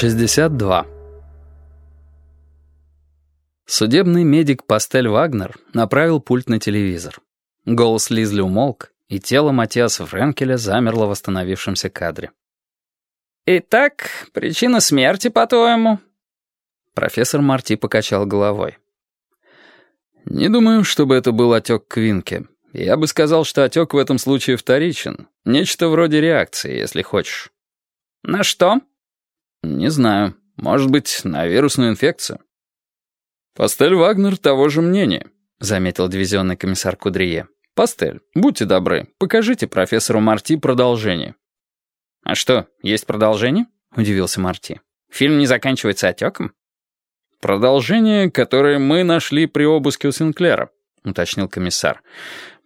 62. Судебный медик Пастель Вагнер направил пульт на телевизор. Голос Лизли умолк, и тело Матиаса Френкеля замерло в восстановившемся кадре. «Итак, причина смерти, по-твоему?» Профессор Марти покачал головой. «Не думаю, чтобы это был отек Квинки. Я бы сказал, что отек в этом случае вторичен. Нечто вроде реакции, если хочешь». «На что?» «Не знаю. Может быть, на вирусную инфекцию». «Пастель Вагнер того же мнения», — заметил дивизионный комиссар Кудрие. «Пастель, будьте добры, покажите профессору Марти продолжение». «А что, есть продолжение?» — удивился Марти. «Фильм не заканчивается отеком?» «Продолжение, которое мы нашли при обыске у Синклера», — уточнил комиссар.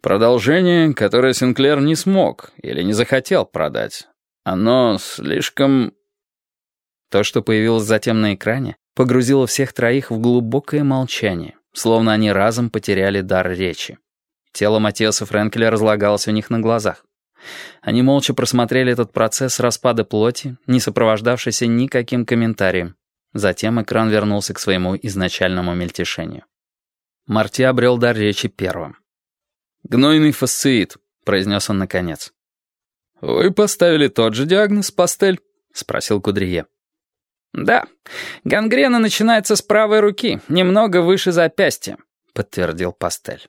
«Продолжение, которое Синклер не смог или не захотел продать. Оно слишком то, что появилось затем на экране, погрузило всех троих в глубокое молчание, словно они разом потеряли дар речи. Тело Матиаса Френкеля разлагалось у них на глазах. Они молча просмотрели этот процесс распада плоти, не сопровождавшийся никаким комментарием. Затем экран вернулся к своему изначальному мельтешению. Марти обрел дар речи первым. «Гнойный фасциит», — произнес он наконец. «Вы поставили тот же диагноз, Пастель?» — спросил Кудрие. «Да, гангрена начинается с правой руки, немного выше запястья», — подтвердил Пастель.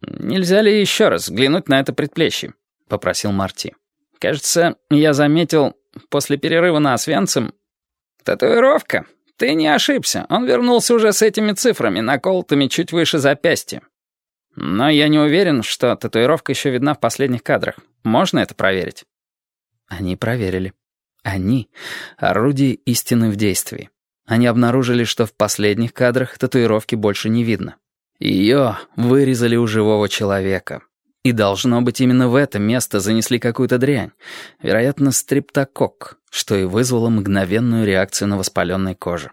«Нельзя ли еще раз взглянуть на это предплечье?» — попросил Марти. «Кажется, я заметил после перерыва на Освенцим...» «Татуировка. Ты не ошибся. Он вернулся уже с этими цифрами, наколотыми чуть выше запястья. Но я не уверен, что татуировка еще видна в последних кадрах. Можно это проверить?» Они проверили. Они — орудие истины в действии. Они обнаружили, что в последних кадрах татуировки больше не видно. Ее вырезали у живого человека. И должно быть, именно в это место занесли какую-то дрянь, вероятно, стриптокок, что и вызвало мгновенную реакцию на воспаленной коже.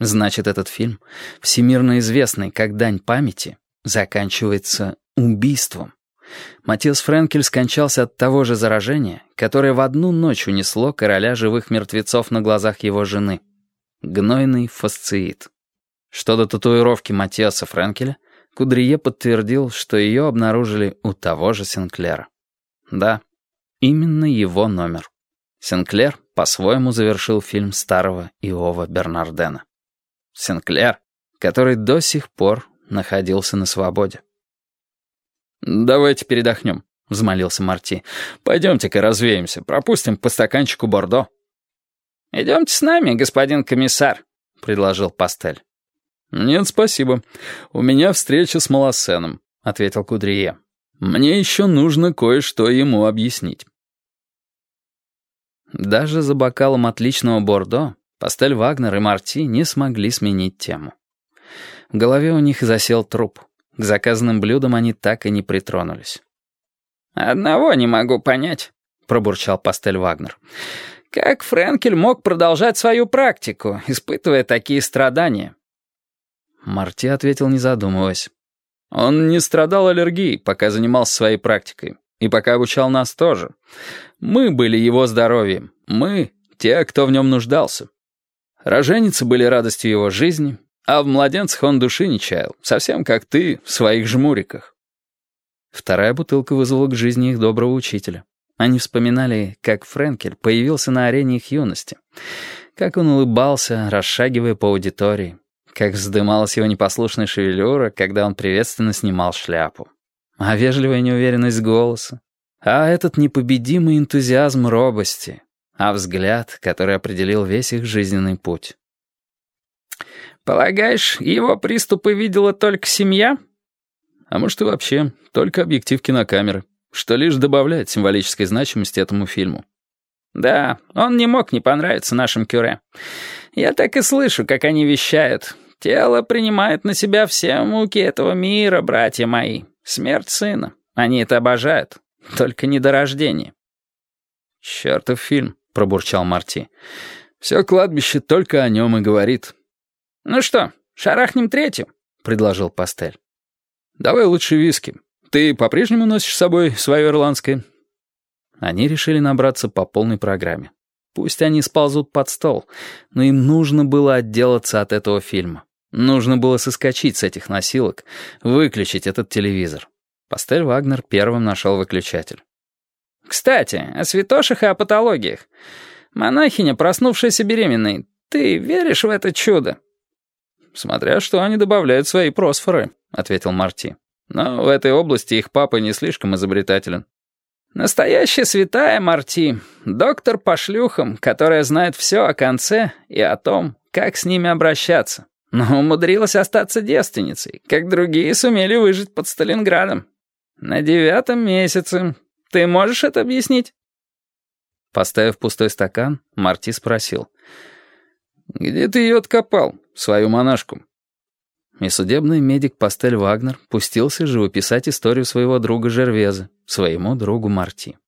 Значит, этот фильм, всемирно известный как дань памяти, заканчивается убийством. Матиас Френкель скончался от того же заражения, которое в одну ночь унесло короля живых мертвецов на глазах его жены. Гнойный фасциит. Что до татуировки Матиаса Френкеля, Кудрие подтвердил, что ее обнаружили у того же Синклера. Да, именно его номер. Синклер по-своему завершил фильм старого Иова Бернардена. Синклер, который до сих пор находился на свободе. «Давайте передохнем», — взмолился Марти. «Пойдемте-ка развеемся, пропустим по стаканчику Бордо». «Идемте с нами, господин комиссар», — предложил Пастель. «Нет, спасибо. У меня встреча с Малосеном», — ответил Кудрие. «Мне еще нужно кое-что ему объяснить». Даже за бокалом отличного Бордо Пастель Вагнер и Марти не смогли сменить тему. В голове у них засел труп. К заказанным блюдам они так и не притронулись. «Одного не могу понять», — пробурчал Пастель Вагнер. «Как Френкель мог продолжать свою практику, испытывая такие страдания?» Марти ответил, не задумываясь. «Он не страдал аллергией, пока занимался своей практикой. И пока обучал нас тоже. Мы были его здоровьем. Мы — те, кто в нем нуждался. Роженицы были радостью его жизни, а в младенцах он души не чаял, совсем как ты в своих жмуриках. Вторая бутылка вызвала к жизни их доброго учителя. Они вспоминали, как Френкель появился на арене их юности, как он улыбался, расшагивая по аудитории, как вздымалась его непослушная шевелюра, когда он приветственно снимал шляпу. А вежливая неуверенность голоса, а этот непобедимый энтузиазм робости, а взгляд, который определил весь их жизненный путь. «Полагаешь, его приступы видела только семья?» «А может и вообще, только объектив кинокамеры, что лишь добавляет символической значимости этому фильму». «Да, он не мог не понравиться нашим кюре. Я так и слышу, как они вещают. Тело принимает на себя все муки этого мира, братья мои. Смерть сына. Они это обожают. Только не до рождения». «Чертов фильм», — пробурчал Марти. «Все кладбище только о нем и говорит». «Ну что, шарахнем третью?» — предложил Пастель. «Давай лучше виски. Ты по-прежнему носишь с собой свое ирландское?» Они решили набраться по полной программе. Пусть они сползут под стол, но им нужно было отделаться от этого фильма. Нужно было соскочить с этих носилок, выключить этот телевизор. Пастель Вагнер первым нашел выключатель. «Кстати, о святошах и о патологиях. Монахиня, проснувшаяся беременной, ты веришь в это чудо?» «Смотря что они добавляют свои просфоры», — ответил Марти. «Но в этой области их папа не слишком изобретателен». «Настоящая святая Марти, доктор по шлюхам, которая знает все о конце и о том, как с ними обращаться, но умудрилась остаться девственницей, как другие сумели выжить под Сталинградом. На девятом месяце. Ты можешь это объяснить?» Поставив пустой стакан, Марти спросил. «Где ты ее откопал, свою монашку?» И судебный медик Пастель Вагнер пустился живописать историю своего друга Жервеза, своему другу Марти.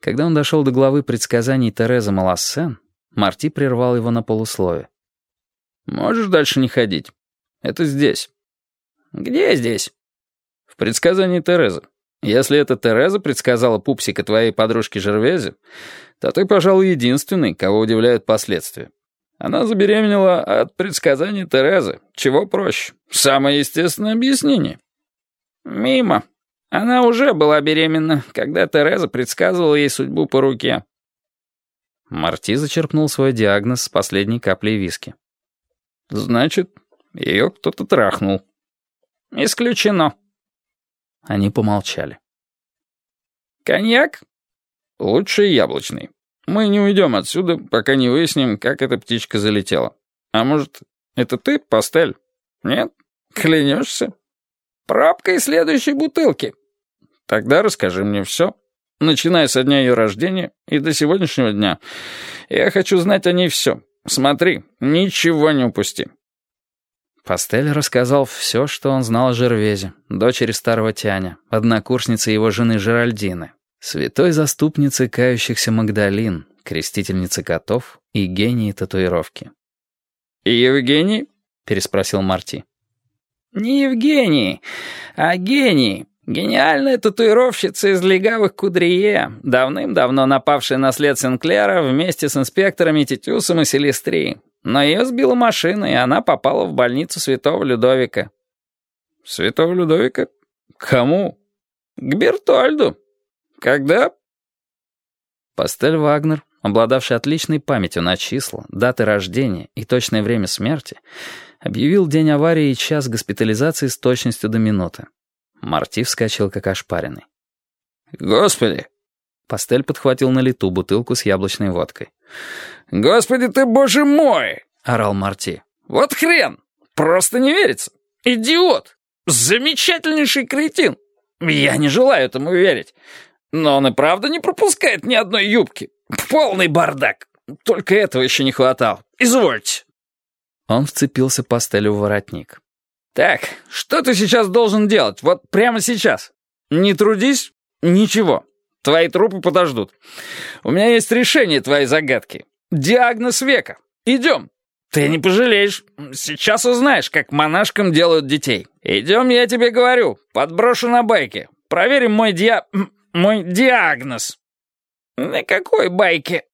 Когда он дошел до главы предсказаний Терезы Малассен, Марти прервал его на полуслове. «Можешь дальше не ходить. Это здесь». «Где здесь?» «В предсказании Терезы. Если эта Тереза предсказала пупсика твоей подружки Жервезе, то ты, пожалуй, единственный, кого удивляют последствия. Она забеременела от предсказаний Терезы. Чего проще? Самое естественное объяснение. Мимо. Она уже была беременна, когда Тереза предсказывала ей судьбу по руке. Марти зачерпнул свой диагноз с последней каплей виски. «Значит, ее кто-то трахнул». «Исключено». Они помолчали. «Коньяк?» «Лучше яблочный. Мы не уйдем отсюда, пока не выясним, как эта птичка залетела. А может, это ты, пастель? Нет? Клянешься?» «Пробка из следующей бутылки». «Тогда расскажи мне все, начиная со дня ее рождения и до сегодняшнего дня. Я хочу знать о ней все. Смотри, ничего не упусти». Пастель рассказал все, что он знал о Жервезе, дочери старого Тяня, однокурснице его жены Жеральдины, святой заступнице кающихся Магдалин, крестительницы котов и гении татуировки. «И Евгений?» — переспросил Марти. «Не Евгений, а гений. Гениальная татуировщица из легавых Кудрие, давным-давно напавшая на след Сенклера вместе с инспекторами Титюсом и Селестри. Но ее сбила машина, и она попала в больницу Святого Людовика». «Святого Людовика? Кому?» «К Бертольду. Когда?» Пастель Вагнер, обладавший отличной памятью на числа, даты рождения и точное время смерти, объявил день аварии и час госпитализации с точностью до минуты. Марти вскочил как ошпаренный. «Господи!» Пастель подхватил на лету бутылку с яблочной водкой. «Господи ты, боже мой!» — орал Марти. «Вот хрен! Просто не верится! Идиот! Замечательнейший кретин! Я не желаю этому верить. Но он и правда не пропускает ни одной юбки. Полный бардак! Только этого еще не хватало. Извольте!» Он вцепился пастелю в воротник. «Так, что ты сейчас должен делать? Вот прямо сейчас. Не трудись, ничего. Твои трупы подождут. У меня есть решение твоей загадки. Диагноз века. Идем. Ты не пожалеешь. Сейчас узнаешь, как монашкам делают детей. Идем, я тебе говорю. Подброшу на байке. Проверим мой диа... мой диагноз». «На какой байке?»